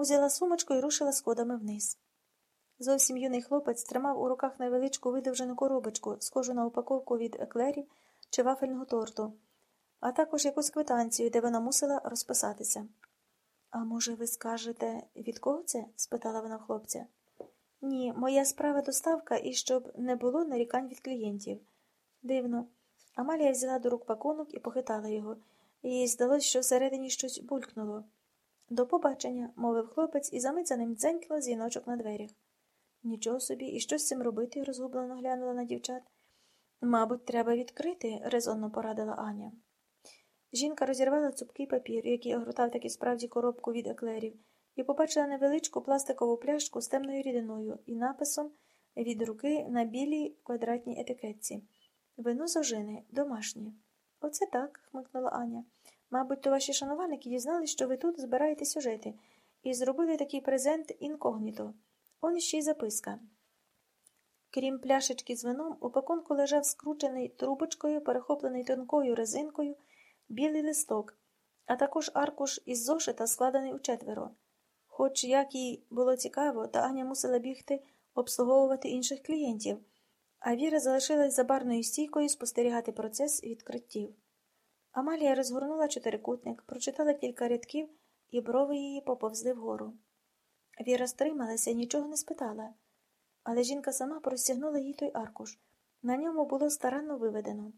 узяла сумочку і рушила сходами вниз. Зовсім юний хлопець тримав у руках невеличку видовжену коробочку, схожу на упаковку від еклерів чи вафельного торту, а також якусь квитанцію, де вона мусила розписатися. А може, ви скажете, від кого це? спитала вона хлопця. Ні, моя справа доставка і щоб не було нарікань від клієнтів. Дивно. Амалія взяла до рук пакунок і похитала його. Їй здалось, що всередині щось булькнуло. До побачення, мовив хлопець, і замить за ним дзенькнула дзвіночок на дверях. Нічого собі, і що з цим робити? розгублено глянула на дівчат. Мабуть, треба відкрити, резонно порадила Аня. Жінка розірвала цупкий папір, який огортав таки справді коробку від еклерів, і побачила невеличку пластикову пляшку з темною рідиною і написом від руки на білій квадратній етикетці. Вино з ожини, домашнє. Оце так, хмикнула Аня. Мабуть, то ваші шанувальники дізнались, що ви тут збираєтесь жити, і зробили такий презент інкогніто. Он ще й записка. Крім пляшечки з вином, у пакунку лежав скручений трубочкою, перехоплений тонкою резинкою, білий листок, а також аркуш із зошита, складений у четверо. Хоч як їй було цікаво, та Аня мусила бігти обслуговувати інших клієнтів, а Віра залишилась за барною стійкою спостерігати процес відкриттів. Амалія розгорнула чотирикутник, прочитала кілька рядків, і брови її поповзли вгору. Віра стрималася і нічого не спитала, але жінка сама простягнула їй той аркуш. На ньому було старанно виведено.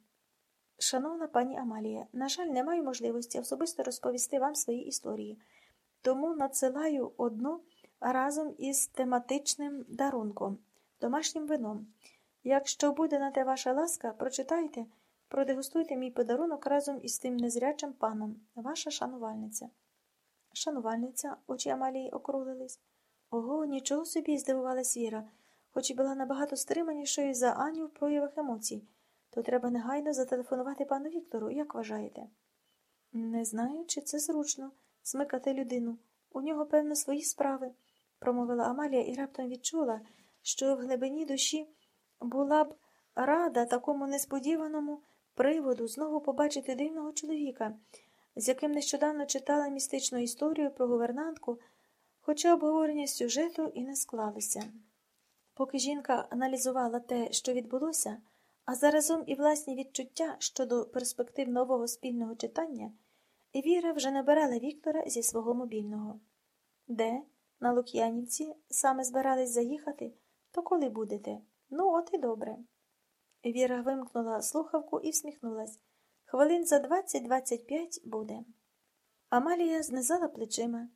Шановна пані Амалія, на жаль, не маю можливості особисто розповісти вам свої історії, тому надсилаю одну разом із тематичним дарунком, домашнім вином. Якщо буде на те ваша ласка, прочитайте, продегустуйте мій подарунок разом із тим незрячим паном, ваша шанувальниця. Шанувальниця, очі Амалії округлились. Ого, нічого собі, здивувалась Віра, хоч і була набагато стриманішою за Аню в проявах емоцій. То треба негайно зателефонувати пану Віктору, як вважаєте? Не знаю, чи це зручно смикати людину. У нього, певно, свої справи, промовила Амалія і раптом відчула, що в глибині душі була б рада такому несподіваному приводу знову побачити дивного чоловіка, з яким нещодавно читала містичну історію про гувернантку, хоча обговорення сюжету і не склалися. Поки жінка аналізувала те, що відбулося, а заразом і власні відчуття щодо перспектив нового спільного читання, Віра вже набирала Віктора зі свого мобільного. Де, на Лук'янівці, саме збирались заїхати, то коли будете? Ну, от і добре. Віра вимкнула слухавку і всміхнулась. Хвилин за двадцять-двадцять п'ять буде. Амалія знизала плечима,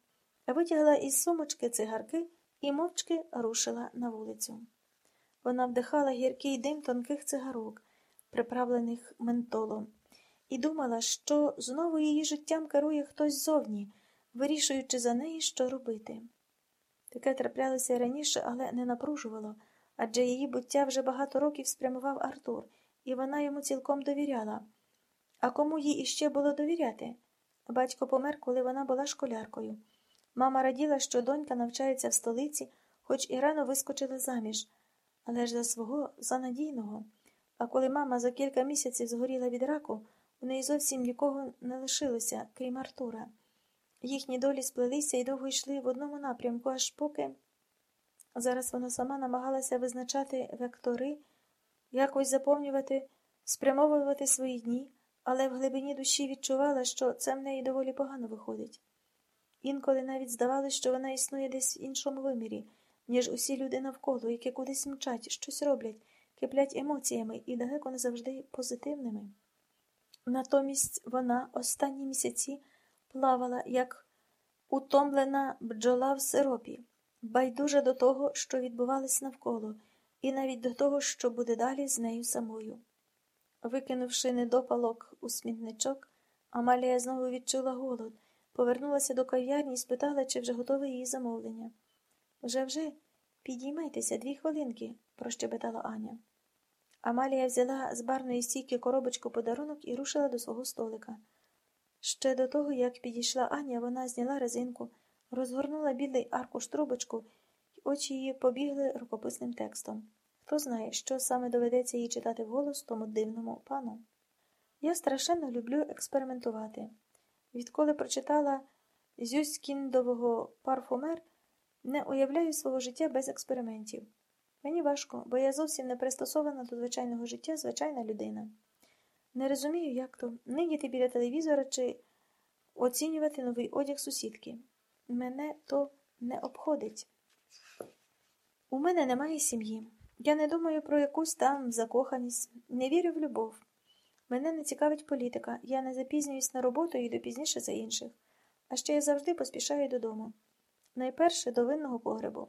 витягла із сумочки цигарки і мовчки рушила на вулицю. Вона вдихала гіркий дим тонких цигарок, приправлених ментолом, і думала, що знову її життям керує хтось зовні, вирішуючи за неї, що робити. Таке траплялося раніше, але не напружувало, адже її буття вже багато років спрямував Артур, і вона йому цілком довіряла. А кому їй іще було довіряти? Батько помер, коли вона була школяркою. Мама раділа, що донька навчається в столиці, хоч і рано вискочила заміж, але ж за свого, за надійного. А коли мама за кілька місяців згоріла від раку, у неї зовсім нікого не лишилося, крім Артура. Їхні долі сплелися і довго йшли в одному напрямку, аж поки. Зараз вона сама намагалася визначати вектори, якось заповнювати, спрямовувати свої дні, але в глибині душі відчувала, що це в неї доволі погано виходить. Інколи навіть здавалося, що вона існує десь в іншому вимірі, ніж усі люди навколо, які кудись мчать, щось роблять, киплять емоціями і далеко не завжди позитивними. Натомість вона останні місяці плавала, як утомлена бджола в сиропі, байдужа до того, що відбувалось навколо, і навіть до того, що буде далі з нею самою. Викинувши недопалок у смітничок, Амалія знову відчула голод, повернулася до кав'ярні і спитала, чи вже готове її замовлення. Вже вже, підіймайтеся дві хвилинки, прощебетала Аня. Амалія взяла з барної стійки коробочку подарунок і рушила до свого столика. Ще до того, як підійшла Аня, вона зняла резинку, розгорнула білий аркуш трубочку, і очі її побігли рукописним текстом. Хто знає, що саме доведеться їй читати вголос тому дивному пану. Я страшенно люблю експериментувати. Відколи прочитала зюськіндового парфумер, не уявляю свого життя без експериментів. Мені важко, бо я зовсім не пристосована до звичайного життя, звичайна людина. Не розумію, як то нидіти біля телевізора чи оцінювати новий одяг сусідки. Мене то не обходить. У мене немає сім'ї. Я не думаю про якусь там закоханість, не вірю в любов. Мене не цікавить політика, я не запізнююсь на роботу і йду пізніше за інших. А ще я завжди поспішаю додому. Найперше до винного погребу.